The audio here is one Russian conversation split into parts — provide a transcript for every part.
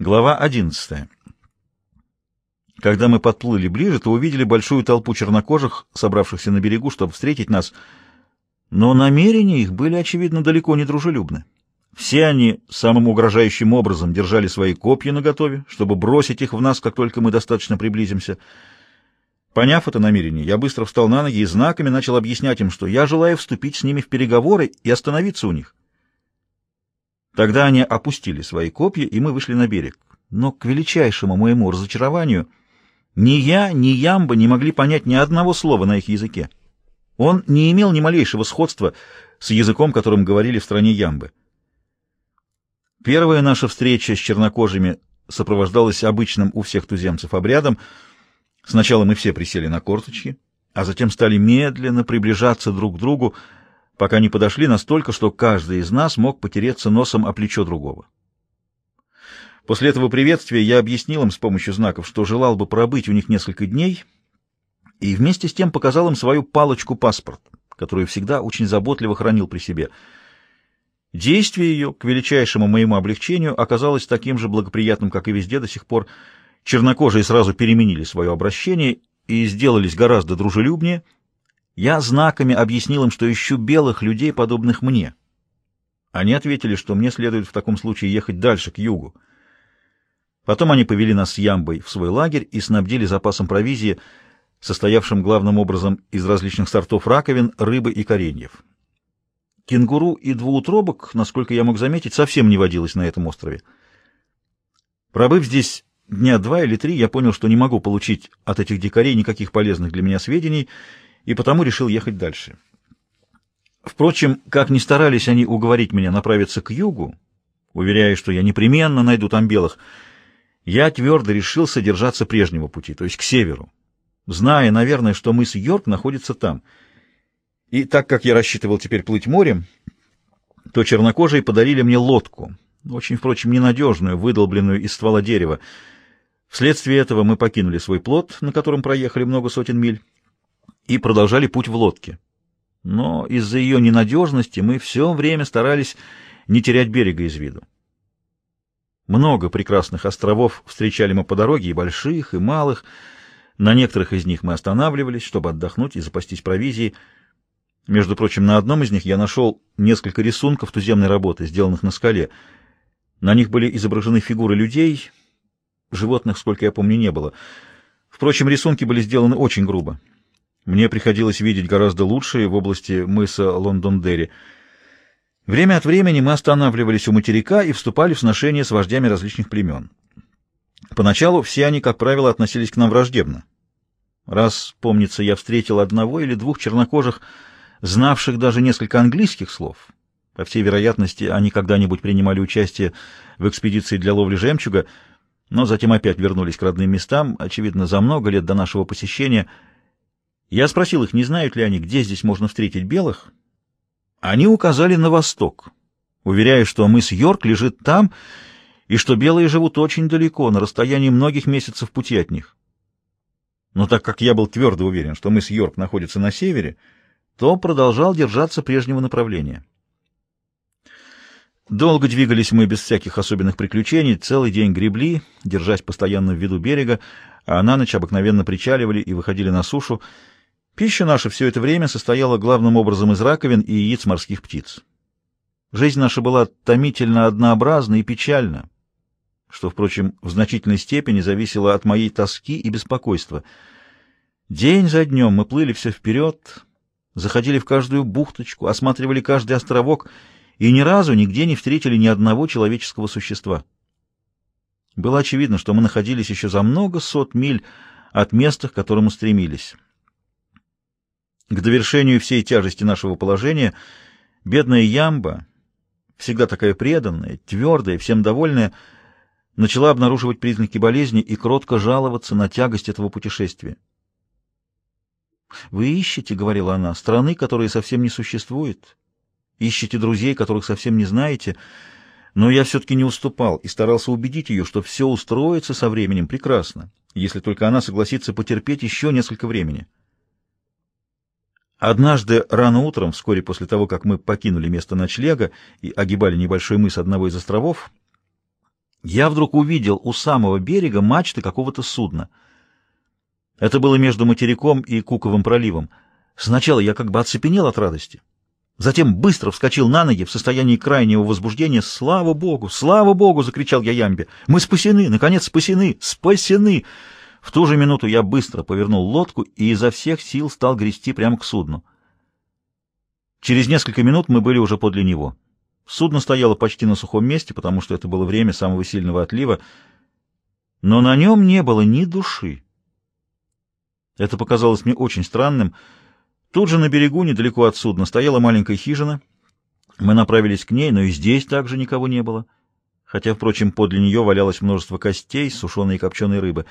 Глава 11. Когда мы подплыли ближе, то увидели большую толпу чернокожих, собравшихся на берегу, чтобы встретить нас, но намерения их были, очевидно, далеко не дружелюбны. Все они самым угрожающим образом держали свои копья наготове, чтобы бросить их в нас, как только мы достаточно приблизимся. Поняв это намерение, я быстро встал на ноги и знаками начал объяснять им, что я желаю вступить с ними в переговоры и остановиться у них. Тогда они опустили свои копья, и мы вышли на берег. Но, к величайшему моему разочарованию, ни я, ни Ямба не могли понять ни одного слова на их языке. Он не имел ни малейшего сходства с языком, которым говорили в стране Ямбы. Первая наша встреча с чернокожими сопровождалась обычным у всех туземцев обрядом. Сначала мы все присели на корточки, а затем стали медленно приближаться друг к другу, пока не подошли настолько, что каждый из нас мог потереться носом о плечо другого. После этого приветствия я объяснил им с помощью знаков, что желал бы пробыть у них несколько дней, и вместе с тем показал им свою палочку-паспорт, которую всегда очень заботливо хранил при себе. Действие ее, к величайшему моему облегчению, оказалось таким же благоприятным, как и везде до сих пор. Чернокожие сразу переменили свое обращение и сделались гораздо дружелюбнее — я знаками объяснил им, что ищу белых людей, подобных мне. Они ответили, что мне следует в таком случае ехать дальше, к югу. Потом они повели нас с Ямбой в свой лагерь и снабдили запасом провизии, состоявшим главным образом из различных сортов раковин, рыбы и кореньев. Кенгуру и двуутробок, насколько я мог заметить, совсем не водилось на этом острове. Пробыв здесь дня два или три, я понял, что не могу получить от этих дикарей никаких полезных для меня сведений — и потому решил ехать дальше. Впрочем, как ни старались они уговорить меня направиться к югу, уверяя, что я непременно найду там белых, я твердо решил содержаться прежнего пути, то есть к северу, зная, наверное, что мыс Йорк находится там. И так как я рассчитывал теперь плыть морем, то чернокожие подарили мне лодку, очень, впрочем, ненадежную, выдолбленную из ствола дерева. Вследствие этого мы покинули свой плот, на котором проехали много сотен миль, и продолжали путь в лодке. Но из-за ее ненадежности мы все время старались не терять берега из виду. Много прекрасных островов встречали мы по дороге, и больших, и малых. На некоторых из них мы останавливались, чтобы отдохнуть и запастись провизией. Между прочим, на одном из них я нашел несколько рисунков туземной работы, сделанных на скале. На них были изображены фигуры людей, животных, сколько я помню, не было. Впрочем, рисунки были сделаны очень грубо. Мне приходилось видеть гораздо лучшее в области мыса Лондондерри. Время от времени мы останавливались у материка и вступали в сношения с вождями различных племен. Поначалу все они, как правило, относились к нам враждебно. Раз, помнится, я встретил одного или двух чернокожих, знавших даже несколько английских слов. По всей вероятности, они когда-нибудь принимали участие в экспедиции для ловли жемчуга, но затем опять вернулись к родным местам, очевидно, за много лет до нашего посещения — я спросил их, не знают ли они, где здесь можно встретить белых. Они указали на восток, уверяя, что мыс Йорк лежит там, и что белые живут очень далеко, на расстоянии многих месяцев пути от них. Но так как я был твердо уверен, что мыс Йорк находится на севере, то продолжал держаться прежнего направления. Долго двигались мы без всяких особенных приключений, целый день гребли, держась постоянно в виду берега, а на ночь обыкновенно причаливали и выходили на сушу, Пища наша все это время состояла главным образом из раковин и яиц морских птиц. Жизнь наша была томительно однообразна и печальна, что, впрочем, в значительной степени зависело от моей тоски и беспокойства. День за днем мы плыли все вперед, заходили в каждую бухточку, осматривали каждый островок и ни разу нигде не встретили ни одного человеческого существа. Было очевидно, что мы находились еще за много сот миль от места, к которому стремились. К довершению всей тяжести нашего положения бедная Ямба, всегда такая преданная, твердая, всем довольная, начала обнаруживать признаки болезни и кротко жаловаться на тягость этого путешествия. «Вы ищете, — говорила она, — страны, которые совсем не существуют, ищете друзей, которых совсем не знаете, но я все-таки не уступал и старался убедить ее, что все устроится со временем прекрасно, если только она согласится потерпеть еще несколько времени». Однажды рано утром, вскоре после того, как мы покинули место ночлега и огибали небольшой мыс одного из островов, я вдруг увидел у самого берега мачты какого-то судна. Это было между материком и Куковым проливом. Сначала я как бы оцепенел от радости. Затем быстро вскочил на ноги в состоянии крайнего возбуждения. «Слава Богу! Слава Богу!» — закричал я Ямбе. «Мы спасены! Наконец спасены! Спасены!» В ту же минуту я быстро повернул лодку и изо всех сил стал грести прямо к судну. Через несколько минут мы были уже подле него. Судно стояло почти на сухом месте, потому что это было время самого сильного отлива, но на нем не было ни души. Это показалось мне очень странным — Тут же на берегу, недалеко от судна, стояла маленькая хижина. Мы направились к ней, но и здесь также никого не было. Хотя, впрочем, подле нее валялось множество костей, сушеной и копченой рыбы.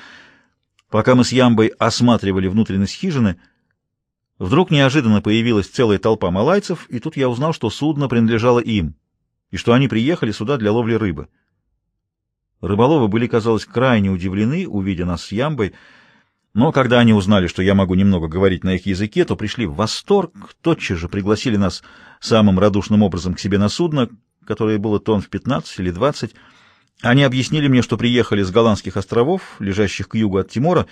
Пока мы с Ямбой осматривали внутренность хижины, вдруг неожиданно появилась целая толпа малайцев, и тут я узнал, что судно принадлежало им, и что они приехали сюда для ловли рыбы. Рыболовы были, казалось, крайне удивлены, увидя нас с Ямбой, но когда они узнали, что я могу немного говорить на их языке, то пришли в восторг, тотчас же пригласили нас самым радушным образом к себе на судно, которое было тонн в 15 или 20. Они объяснили мне, что приехали с голландских островов, лежащих к югу от Тимора,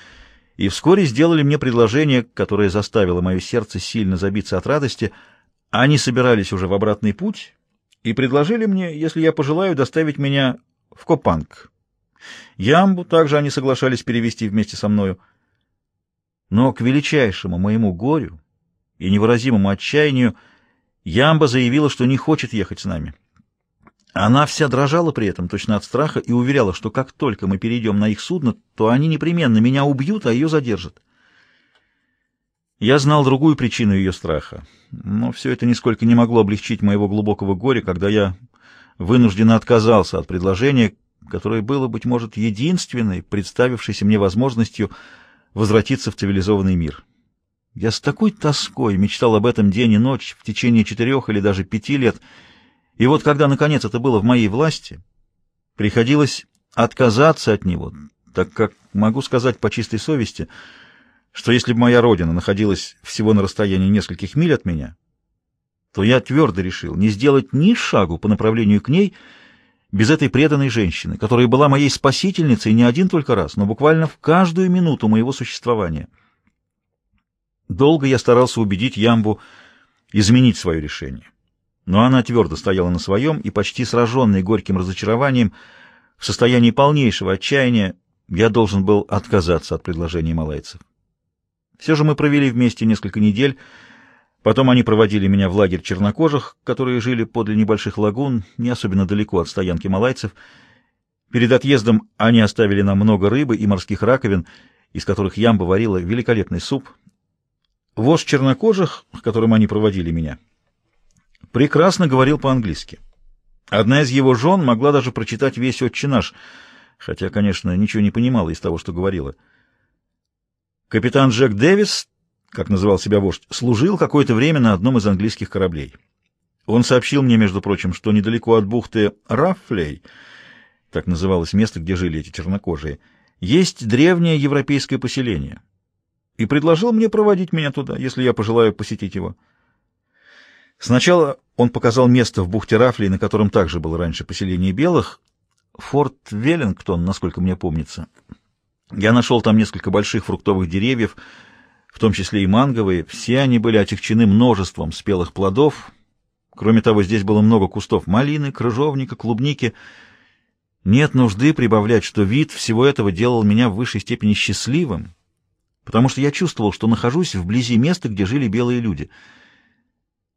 и вскоре сделали мне предложение, которое заставило мое сердце сильно забиться от радости. Они собирались уже в обратный путь и предложили мне, если я пожелаю, доставить меня в Копанг. Ямбу также они соглашались перевести вместе со мною. Но к величайшему моему горю и невыразимому отчаянию Ямба заявила, что не хочет ехать с нами. Она вся дрожала при этом, точно от страха, и уверяла, что как только мы перейдем на их судно, то они непременно меня убьют, а ее задержат. Я знал другую причину ее страха, но все это нисколько не могло облегчить моего глубокого горя, когда я вынужденно отказался от предложения, которое было, быть может, единственной, представившейся мне возможностью возвратиться в цивилизованный мир. Я с такой тоской мечтал об этом день и ночь в течение четырех или даже пяти лет, и вот когда, наконец, это было в моей власти, приходилось отказаться от него, так как могу сказать по чистой совести, что если бы моя родина находилась всего на расстоянии нескольких миль от меня, то я твердо решил не сделать ни шагу по направлению к ней, без этой преданной женщины, которая была моей спасительницей не один только раз, но буквально в каждую минуту моего существования. Долго я старался убедить Ямбу изменить свое решение. Но она твердо стояла на своем, и почти сраженный горьким разочарованием, в состоянии полнейшего отчаяния, я должен был отказаться от предложения малайцев. Все же мы провели вместе несколько недель, Потом они проводили меня в лагерь чернокожих, которые жили подле небольших лагун, не особенно далеко от стоянки малайцев. Перед отъездом они оставили нам много рыбы и морских раковин, из которых ямба варила великолепный суп. Вождь чернокожих, которым они проводили меня, прекрасно говорил по-английски. Одна из его жен могла даже прочитать весь «Отче наш», хотя, конечно, ничего не понимала из того, что говорила. Капитан Джек Дэвис как называл себя вождь, служил какое-то время на одном из английских кораблей. Он сообщил мне, между прочим, что недалеко от бухты Раффлей, так называлось место, где жили эти чернокожие, есть древнее европейское поселение, и предложил мне проводить меня туда, если я пожелаю посетить его. Сначала он показал место в бухте Рафлей, на котором также было раньше поселение белых, форт Веллингтон, насколько мне помнится. Я нашел там несколько больших фруктовых деревьев, в том числе и манговые, все они были отягчены множеством спелых плодов. Кроме того, здесь было много кустов малины, крыжовника, клубники. Нет нужды прибавлять, что вид всего этого делал меня в высшей степени счастливым, потому что я чувствовал, что нахожусь вблизи места, где жили белые люди.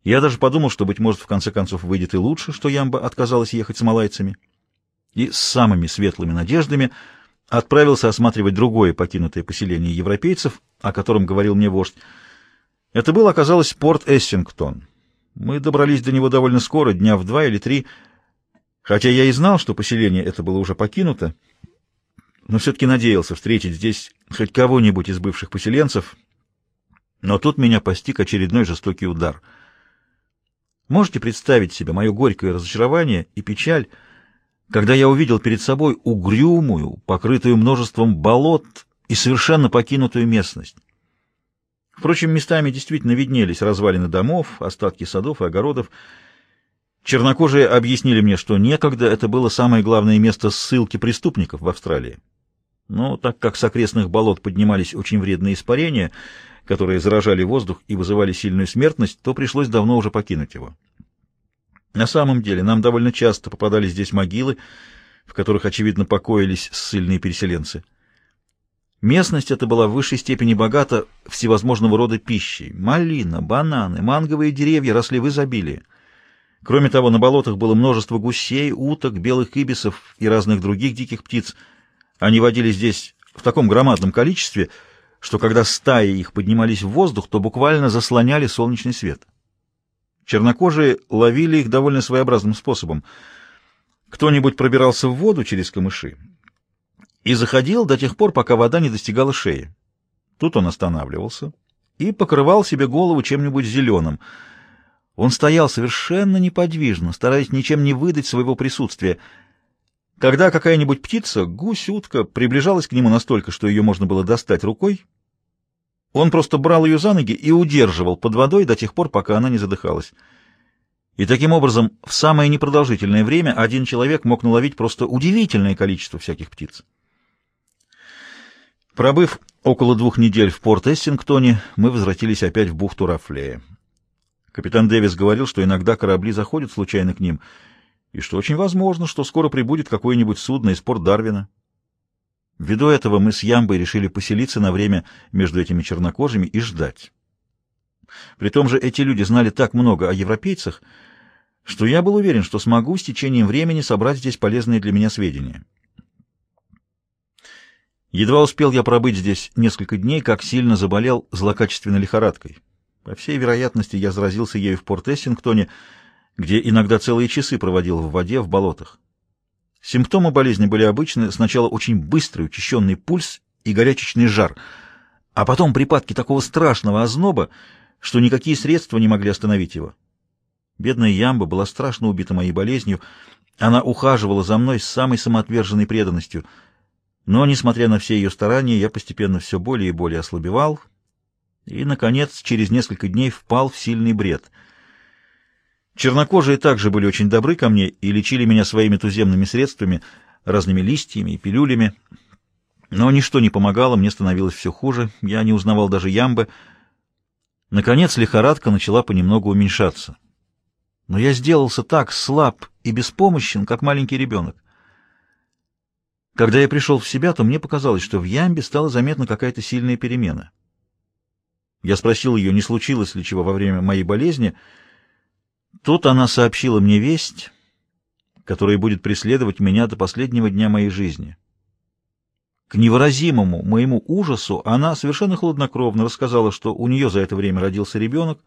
Я даже подумал, что, быть может, в конце концов выйдет и лучше, что Ямба отказалась ехать с малайцами. И с самыми светлыми надеждами — отправился осматривать другое покинутое поселение европейцев, о котором говорил мне вождь. Это был, оказалось, порт Эссингтон. Мы добрались до него довольно скоро, дня в два или три, хотя я и знал, что поселение это было уже покинуто, но все-таки надеялся встретить здесь хоть кого-нибудь из бывших поселенцев, но тут меня постиг очередной жестокий удар. Можете представить себе мое горькое разочарование и печаль, когда я увидел перед собой угрюмую, покрытую множеством болот и совершенно покинутую местность. Впрочем, местами действительно виднелись развалины домов, остатки садов и огородов. Чернокожие объяснили мне, что некогда это было самое главное место ссылки преступников в Австралии. Но так как с окрестных болот поднимались очень вредные испарения, которые заражали воздух и вызывали сильную смертность, то пришлось давно уже покинуть его. На самом деле нам довольно часто попадались здесь могилы, в которых, очевидно, покоились ссыльные переселенцы. Местность эта была в высшей степени богата всевозможного рода пищей. Малина, бананы, манговые деревья росли в изобилии. Кроме того, на болотах было множество гусей, уток, белых ибисов и разных других диких птиц. Они водились здесь в таком громадном количестве, что когда стаи их поднимались в воздух, то буквально заслоняли солнечный свет. Чернокожие ловили их довольно своеобразным способом. Кто-нибудь пробирался в воду через камыши и заходил до тех пор, пока вода не достигала шеи. Тут он останавливался и покрывал себе голову чем-нибудь зеленым — он стоял совершенно неподвижно, стараясь ничем не выдать своего присутствия. Когда какая-нибудь птица, гусь, утка, приближалась к нему настолько, что ее можно было достать рукой, он просто брал ее за ноги и удерживал под водой до тех пор, пока она не задыхалась. И таким образом, в самое непродолжительное время один человек мог наловить просто удивительное количество всяких птиц. Пробыв около двух недель в порт Эссингтоне, мы возвратились опять в бухту Рафлея. Капитан Дэвис говорил, что иногда корабли заходят случайно к ним, и что очень возможно, что скоро прибудет какое-нибудь судно из порт Дарвина. Ввиду этого мы с Ямбой решили поселиться на время между этими чернокожими и ждать. При том же эти люди знали так много о европейцах, что я был уверен, что смогу с течением времени собрать здесь полезные для меня сведения. Едва успел я пробыть здесь несколько дней, как сильно заболел злокачественной лихорадкой. По всей вероятности, я заразился ею в Порт-Эссингтоне, где иногда целые часы проводил в воде в болотах. Симптомы болезни были обычны. Сначала очень быстрый учащенный пульс и горячечный жар, а потом припадки такого страшного озноба, что никакие средства не могли остановить его. Бедная Ямба была страшно убита моей болезнью. Она ухаживала за мной с самой самоотверженной преданностью. Но, несмотря на все ее старания, я постепенно все более и более ослабевал, и, наконец, через несколько дней впал в сильный бред. Чернокожие также были очень добры ко мне и лечили меня своими туземными средствами, разными листьями и пилюлями. Но ничто не помогало, мне становилось все хуже, я не узнавал даже ямбы. Наконец лихорадка начала понемногу уменьшаться. Но я сделался так слаб и беспомощен, как маленький ребенок. Когда я пришел в себя, то мне показалось, что в ямбе стала заметна какая-то сильная перемена. Я спросил ее, не случилось ли чего во время моей болезни. Тут она сообщила мне весть, которая будет преследовать меня до последнего дня моей жизни. К невыразимому моему ужасу она совершенно хладнокровно рассказала, что у нее за это время родился ребенок,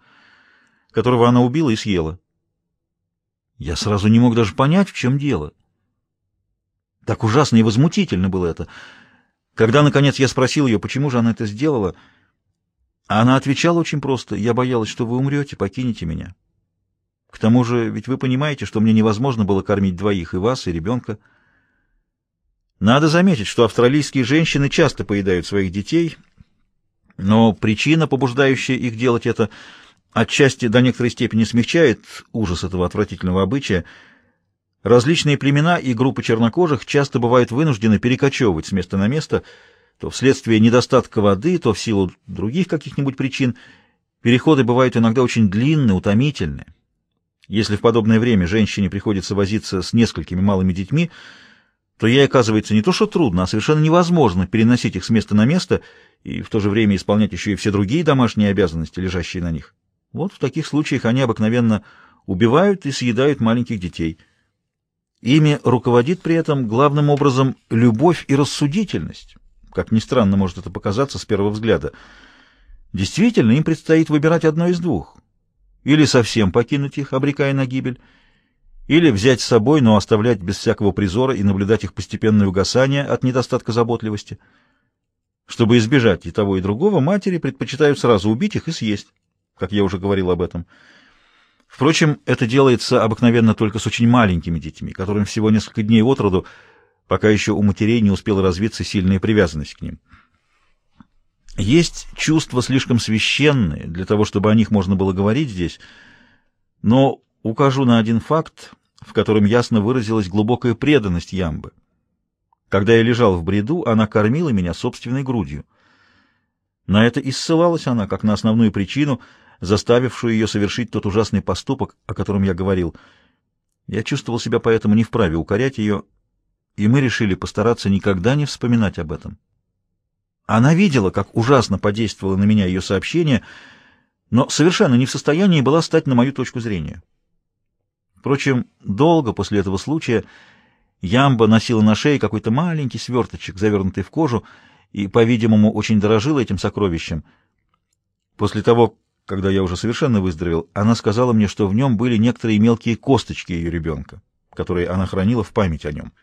которого она убила и съела. Я сразу не мог даже понять, в чем дело. Так ужасно и возмутительно было это. Когда, наконец, я спросил ее, почему же она это сделала, — она отвечала очень просто. «Я боялась, что вы умрете, покинете меня. К тому же, ведь вы понимаете, что мне невозможно было кормить двоих, и вас, и ребенка. Надо заметить, что австралийские женщины часто поедают своих детей, но причина, побуждающая их делать это, отчасти до некоторой степени смягчает ужас этого отвратительного обычая. Различные племена и группы чернокожих часто бывают вынуждены перекочевывать с места на место – то вследствие недостатка воды, то в силу других каких-нибудь причин, переходы бывают иногда очень длинные, утомительные. Если в подобное время женщине приходится возиться с несколькими малыми детьми, то ей оказывается не то что трудно, а совершенно невозможно переносить их с места на место и в то же время исполнять еще и все другие домашние обязанности, лежащие на них. Вот в таких случаях они обыкновенно убивают и съедают маленьких детей. Ими руководит при этом главным образом любовь и рассудительность как ни странно может это показаться с первого взгляда. Действительно, им предстоит выбирать одно из двух. Или совсем покинуть их, обрекая на гибель, или взять с собой, но оставлять без всякого призора и наблюдать их постепенное угасание от недостатка заботливости. Чтобы избежать и того, и другого, матери предпочитают сразу убить их и съесть, как я уже говорил об этом. Впрочем, это делается обыкновенно только с очень маленькими детьми, которым всего несколько дней от роду, пока еще у матерей не успела развиться сильная привязанность к ним. Есть чувства слишком священные для того, чтобы о них можно было говорить здесь, но укажу на один факт, в котором ясно выразилась глубокая преданность Ямбы. Когда я лежал в бреду, она кормила меня собственной грудью. На это и ссылалась она, как на основную причину, заставившую ее совершить тот ужасный поступок, о котором я говорил. Я чувствовал себя поэтому не вправе укорять ее, и мы решили постараться никогда не вспоминать об этом. Она видела, как ужасно подействовало на меня ее сообщение, но совершенно не в состоянии была стать на мою точку зрения. Впрочем, долго после этого случая Ямба носила на шее какой-то маленький сверточек, завернутый в кожу, и, по-видимому, очень дорожила этим сокровищем. После того, когда я уже совершенно выздоровел, она сказала мне, что в нем были некоторые мелкие косточки ее ребенка, которые она хранила в память о нем.